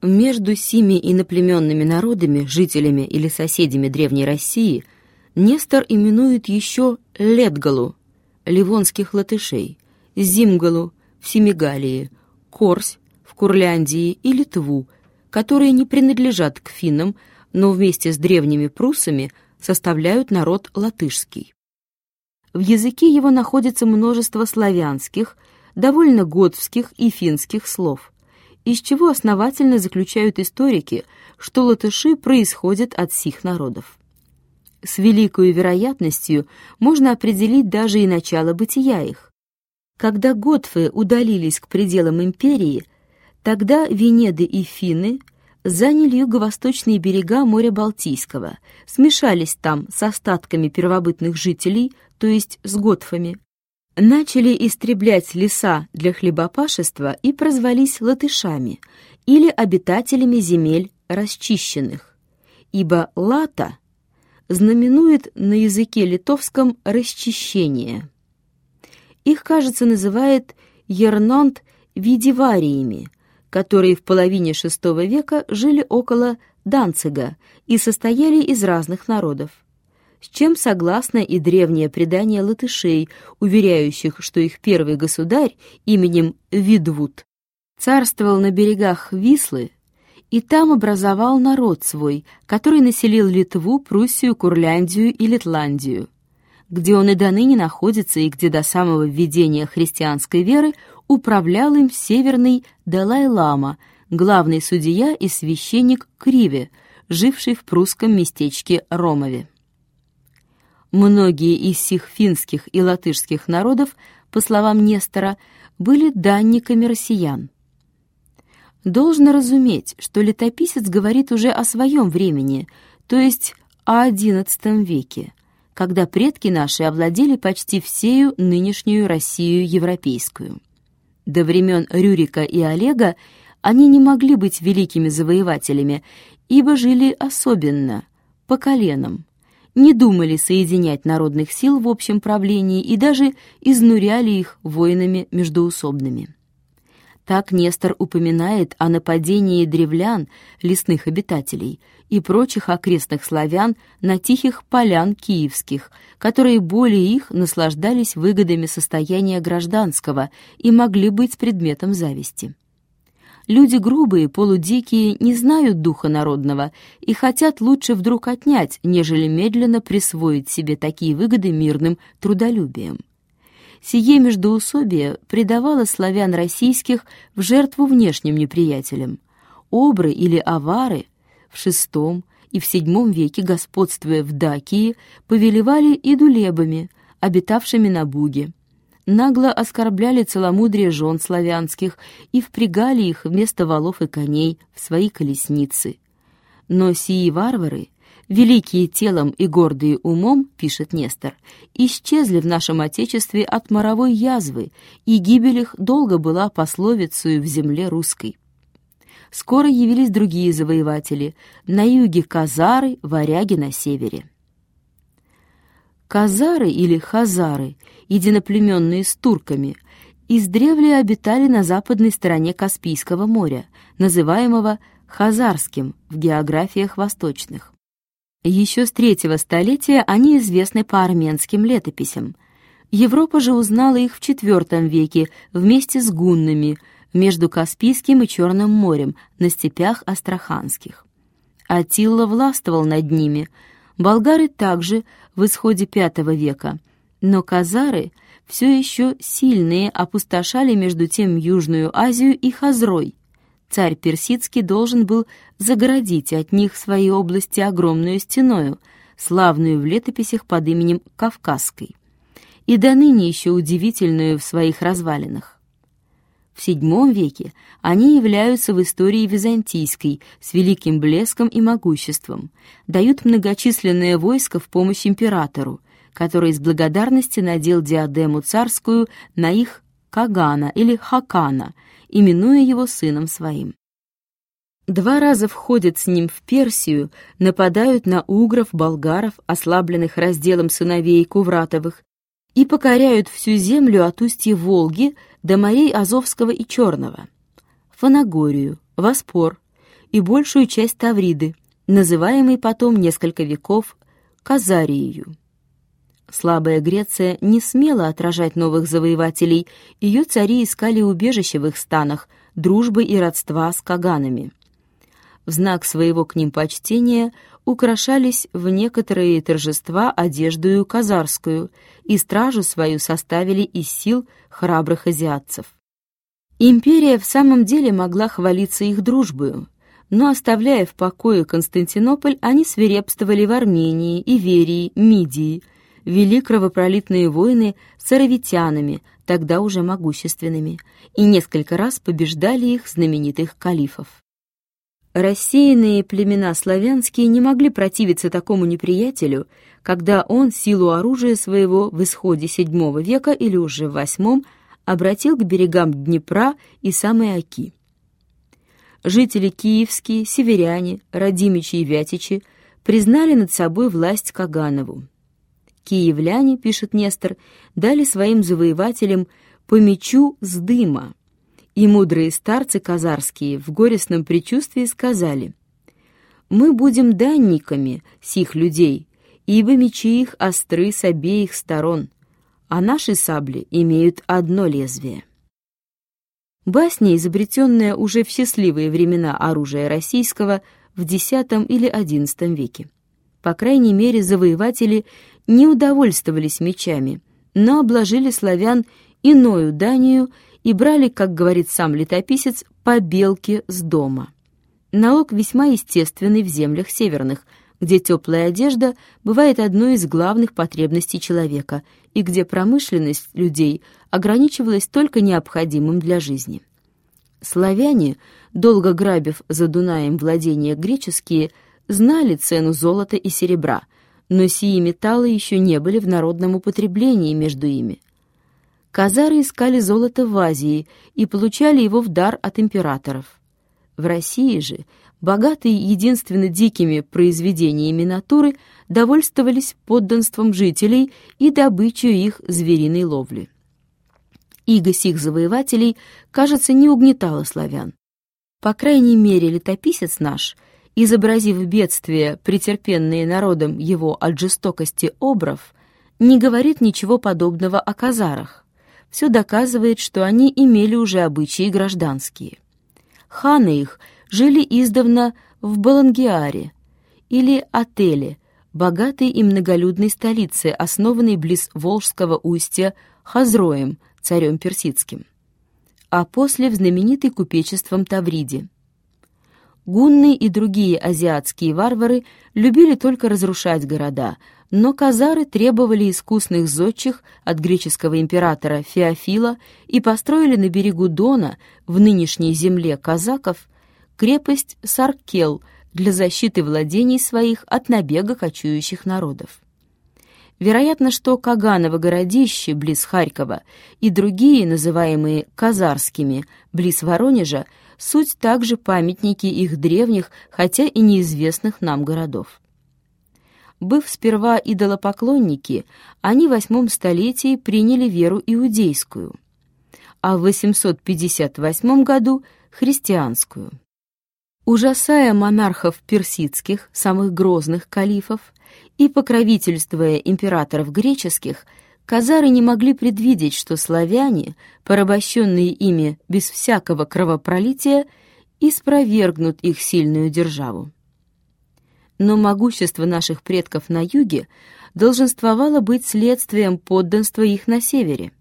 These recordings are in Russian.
Между сими иноплеменными народами, жителями или соседями Древней России, Нестор именует еще Летгалу, ливонских латышей, Зимгалу в Семигалии, Корсь в Курляндии и Литву, которые не принадлежат к финнам, но вместе с древними пруссами составляют народ латышский. В языке его находится множество славянских, довольно готских и финских слов, из чего основательно заключают историки, что латыши происходят от сих народов. С великой вероятностью можно определить даже и начало бытия их. Когда готфы удалились к пределам империи, тогда Венеды и финны заняли юго-восточные берега моря Балтийского, смешались там с остатками первобытных жителей, то есть с готфами, начали истреблять леса для хлебопашества и прозвались латышами или обитателями земель расчищенных, ибо лата знаменует на языке литовском расчищение. Их, кажется, называют ернонт видивариями, которые в половине VI века жили около Данцига и состояли из разных народов. С чем согласно и древнее предание латышей, уверяющих, что их первый государь именем Видвуд царствовал на берегах Вислы и там образовал народ свой, который населил Литву, Пруссию, Курляндию и Литландию, где он и до ныне находится и где до самого введения христианской веры управлял им северный Далай-лама, главный судья и священник Криве, живший в прусском местечке Ромове. Многие из сих финских и латышских народов, по словам Нестора, были данниками россиян. Должно разуметь, что летописец говорит уже о своем времени, то есть о XI веке, когда предки наши овладели почти всею нынешнюю Россию европейскую. До времен Рюрика и Олега они не могли быть великими завоевателями, ибо жили особенно, по коленам, не думали соединять народных сил в общем правлении и даже изнуряли их воинами междоусобными. Так Нестор упоминает о нападении древлян, лесных обитателей, и прочих окрестных славян на тихих полян киевских, которые более их наслаждались выгодами состояния гражданского и могли быть предметом зависти. Люди грубые, полудикие, не знают духа народного и хотят лучше вдруг отнять, нежели медленно присвоить себе такие выгоды мирным трудолюбием. Сие междоусобие предавало славян российских в жертву внешним неприятелям. Обры или авары в VI и в VII веке, господствуя в Дакии, повелевали и дулебами, обитавшими на Буге. Нагло оскорбляли целомудрие жен славянских и впрягали их вместо валов и коней в свои колесницы. Но сии варвары великие телом и гордые умом, пишет Нестор, исчезли в нашем Отечестве от моровой язвы, и гибель их долго была пословицей в земле русской. Скоро явились другие завоеватели, на юге казары, варяги на севере. Казары или хазары, единоплеменные с турками, издревле обитали на западной стороне Каспийского моря, называемого Хазарским в географиях восточных. Еще с третьего столетия они известны по армянским летописям. Европа же узнала их в IV веке вместе с гуннами между Каспийским и Черным морем на степях астраханских. Атилла властвовал над ними, болгары также в исходе V века, но казары все еще сильные опустошали между тем Южную Азию и Хазрой, царь персидский должен был загородить от них в своей области огромную стеною, славную в летописях под именем Кавказской, и до ныне еще удивительную в своих развалинах. В VII веке они являются в истории византийской с великим блеском и могуществом, дают многочисленное войско в помощь императору, который из благодарности надел диадему царскую на их Кагана или Хакана – именуя его сыном своим. Два раза входят с ним в Персию, нападают на угров, болгаров, ослабленных разделом сыновей Кувратовых, и покоряют всю землю от устья Волги до морей Азовского и Черного, Фанагорию, Воспор, и большую часть Тавриды, называемой потом несколько веков Казарией. Слабая Греция не смела отражать новых завоевателей, ее цари искали убежище в их станах, дружбы и родства с каганами. В знак своего к ним почтения украшались в некоторые торжества одеждою казарскую, и стражу свою составили из сил храбрых азиатцев. Империя в самом деле могла хвалиться их дружбою, но, оставляя в покое Константинополь, они свирепствовали в Армении, Иверии, Мидии – вели кровопролитные войны с аравитянами, тогда уже могущественными, и несколько раз побеждали их знаменитых калифов. Рассеянные племена славянские не могли противиться такому неприятелю, когда он силу оружия своего в исходе VII века или уже в VIII обратил к берегам Днепра и самой Оки. Жители киевские, северяне, родимичи и вятичи признали над собой власть Каганову. Киевляне, пишет Нестор, дали своим завоевателям по мечу с дыма, и мудрые старцы казарские в горестном предчувствии сказали, «Мы будем данниками сих людей, ибо мечи их остры с обеих сторон, а наши сабли имеют одно лезвие». Басня, изобретенная уже в счастливые времена оружия российского в X или XI веке. По крайней мере, завоеватели не удовольствовались мечами, но обложили славян иною данию и брали, как говорит сам летописец, побелки с дома. Налог весьма естественный в землях северных, где теплая одежда бывает одной из главных потребностей человека и где промышленность людей ограничивалась только необходимым для жизни. Славяне, долго грабив за Дунаем владения греческие, знали цену золота и серебра – но сии металлы еще не были в народном употреблении между ими. Казары искали золото в Азии и получали его в дар от императоров. В России же, богатые единственно дикими произведениями натуры, довольствовались подданством жителей и добычей их звериной ловли. Иго сих завоевателей, кажется, не угнетало славян. По крайней мере, летописец наш — изобразив бедствия, претерпенные народом его от жестокости обров, не говорит ничего подобного о казарах. Все доказывает, что они имели уже обычаи гражданские. Ханы их жили издавна в Балангиаре или Отеле, богатой и многолюдной столице, основанной близ Волжского устья Хазроем, царем персидским, а после в знаменитой купечеством Тавриде. Гунны и другие азиатские варвары любили только разрушать города, но казары требовали искусных зодчих от греческого императора Феофила и построили на берегу Дона, в нынешней земле казаков, крепость Саркел для защиты владений своих от набега кочующих народов. Вероятно, что Каганово городище близ Харькова и другие, называемые казарскими, близ Воронежа, суть также памятники их древних, хотя и неизвестных нам городов. Быв сперва идолопоклонники, они в восьмом столетии приняли веру иудейскую, а в 858 году — христианскую. Ужасая монархов персидских, самых грозных калифов, и покровительствуя императоров греческих — Казары не могли предвидеть, что славяне, порабощенные ими без всякого кровопролития, испровергнут их сильную державу. Но могущество наших предков на юге долженствовало быть следствием подданства их на севере.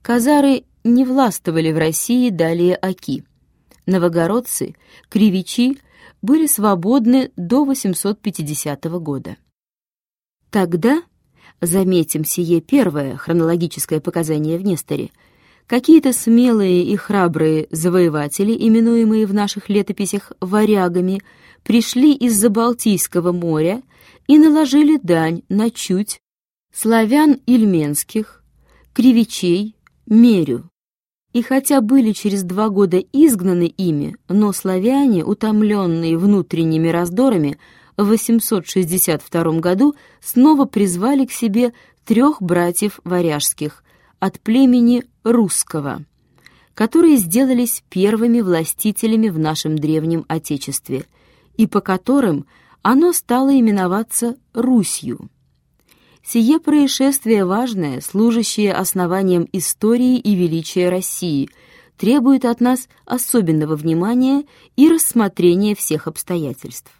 Казары не властвовали в России далее Оки. Новогородцы, кривичи были свободны до 850 года. Тогда Заметим сие первое хронологическое показание в Несторе. Какие-то смелые и храбрые завоеватели, именуемые в наших летописях варягами, пришли из-за Балтийского моря и наложили дань на чуть славян ильменских, кривичей, мерю. И хотя были через два года изгнаны ими, но славяне, утомленные внутренними раздорами, в 862 году снова призвали к себе трех братьев варяжских от племени русского, которые сделались первыми властителями в нашем древнем Отечестве и по которым оно стало именоваться Русью. Сие происшествие важное, служащее основанием истории и величия России, требует от нас особенного внимания и рассмотрения всех обстоятельств.